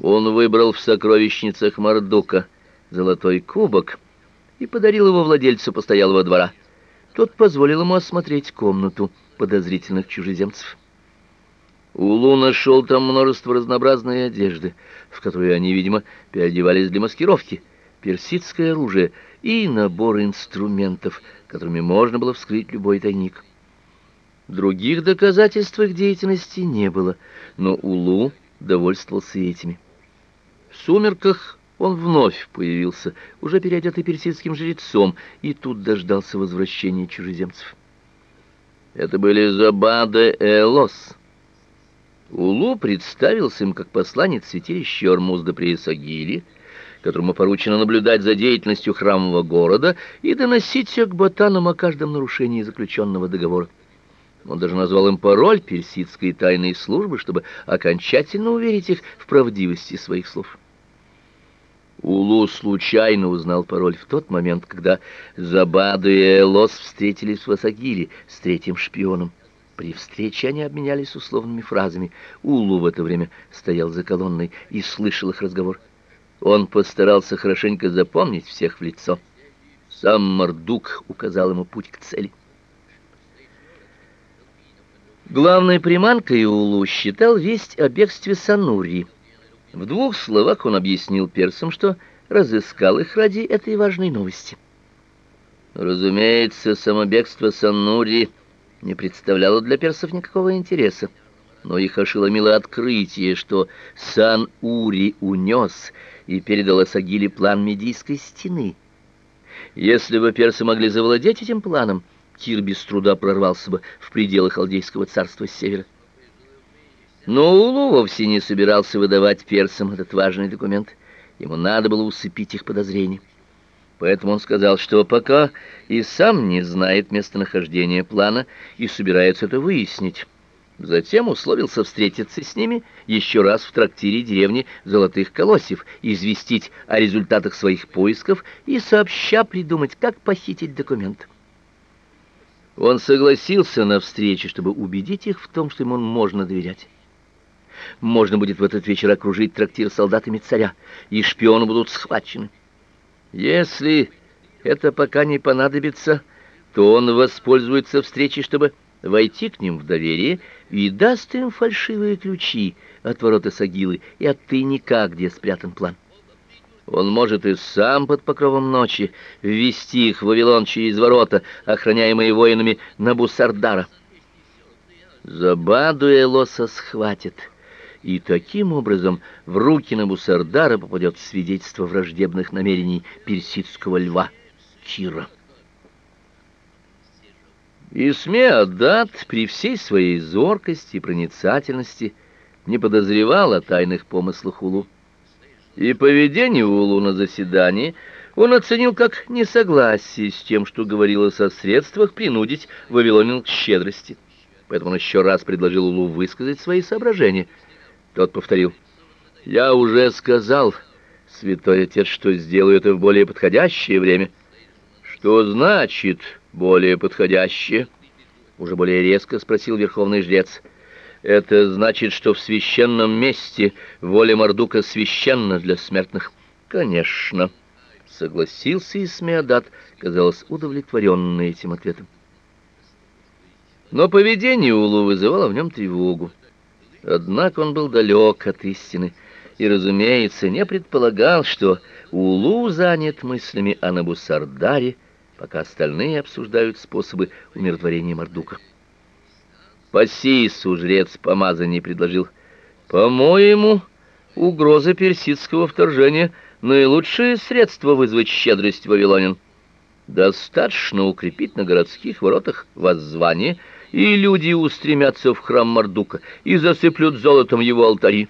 Он выбрал в сокровищницах Мардука золотой кубок и подарил его владельцу постоялого двора. Тот позволил ему осмотреть комнату подозрительных чужеземцев. Улу нашел там множество разнообразной одежды, в которую они, видимо, переодевались для маскировки, персидское оружие и набор инструментов, которыми можно было вскрыть любой тайник. Других доказательств их деятельности не было, но Улу довольствовался этими. В сумерках он вновь появился, уже переодетый персидским жрецом, и тут дождался возвращения чужеземцев. Это были Забаде и Элос. Улу представился им как посланец святилища Ормузда при Исагиле, которому поручено наблюдать за деятельностью храмового города и доносить к ботанам о каждом нарушении заключенного договора. Он даже назвал им пароль персидской тайной службы, чтобы окончательно уверить их в правдивости своих слов. Улу случайно узнал пароль в тот момент, когда Забаду и Элос встретились в Асагире с третьим шпионом. При встрече они обменялись условными фразами. Улу в это время стоял за колонной и слышал их разговор. Он постарался хорошенько запомнить всех в лицо. Сам Мардук указал ему путь к цели. Главной приманкой Улу считал весть о бегстве Санури. В двух словах он объяснил персам, что разыскал их ради этой важной новости. Разумеется, само бегство Санури не представляло для персов никакого интереса, но их ошеломило открытие, что Сан-Ури унес и передал Асагиле план Медийской стены. Если бы персы могли завладеть этим планом, Кир без труда прорвался бы в пределы халдейского царства с севера. Но Улу вовсе не собирался выдавать персам этот важный документ. Ему надо было усыпить их подозрения. Поэтому он сказал, что пока и сам не знает местонахождения плана и собирается это выяснить. Затем условился встретиться с ними еще раз в трактире деревни Золотых Колосьев, известить о результатах своих поисков и сообща придумать, как похитить документ. Он согласился на встречу, чтобы убедить их в том, что ему можно доверять. Можно будет в этот вечер окружить трактир солдатами царя, и шпионы будут схвачены. Если это пока не понадобится, то он воспользуется встречей, чтобы войти к ним в доверие и даст им фальшивые ключи от ворота Сагилы и от тайника, где спрятан план. Он может и сам под покровом ночи ввести их в Вавилон через ворота, охраняемые воинами Набусардара. Забаду Элоса схватит, и таким образом в руки Набусардара попадет свидетельство враждебных намерений персидского льва Кира. Исмеадат при всей своей зоркости и проницательности не подозревал о тайных помыслах Улу и поведение Улу на заседании он оценил как несогласие с тем, что говорилось о средствах принудить Вавилонин к щедрости. Поэтому он еще раз предложил Улу высказать свои соображения. Тот повторил: "Я уже сказал, святой отец, что сделаю это в более подходящее время". Что значит более подходящее? уже более резко спросил верховный жрец. Это значит, что в священном месте воля Мардука священна для смертных. Конечно, согласился Исмеадат, казалось, удовлетворенный этим ответом. Но поведение Улу вызывало в нем тревогу. Однако он был далек от истины и, разумеется, не предполагал, что Улу занят мыслями о Набусардаре, пока остальные обсуждают способы умиротворения Мардука. Пассису жрец помазаний предложил. По-моему, угроза персидского вторжения наилучшее средство вызвать щедрость вавилонян. Достаточно укрепить на городских воротах воззвание, и люди устремятся в храм Мардука и засыплют золотом его алтари.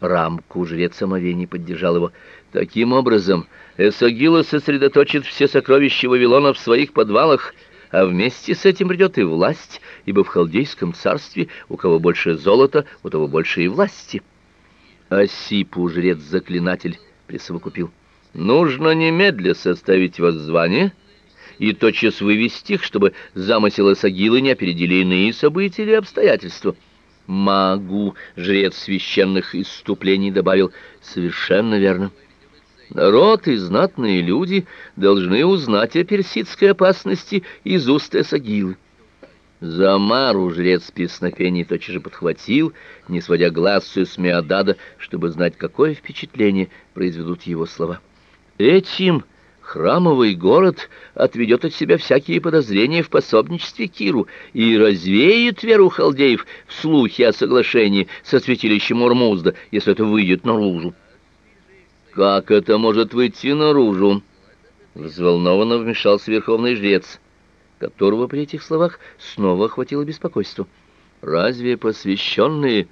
Рамку жрец омовений поддержал его. Таким образом, Эсагила сосредоточит все сокровища Вавилона в своих подвалах, а вместе с этим придет и власть, ибо в халдейском царстве у кого больше золота, у того больше и власти. Осипу жрец-заклинатель присовокупил. Нужно немедля составить воззвание и тотчас вывести их, чтобы замысел Исагилы не опередили иные события или обстоятельства. магу, жрец священных иступлений добавил, совершенно верно. Народ и знатные люди должны узнать о персидской опасности из уст Эсагилы. Замару жрец песнопений тотчас же подхватил, не сводя глаз с Эсмеадада, чтобы знать, какое впечатление произведут его слова. Этим храмовый город отведет от себя всякие подозрения в пособничестве Киру и развеет веру халдеев в слухи о соглашении со святилищем Урмузда, если это выйдет наружу. Как это может выйти наружу? Взволнованно вмешался верховный жрец, которого при этих словах снова охватило беспокойство. Разве посвященные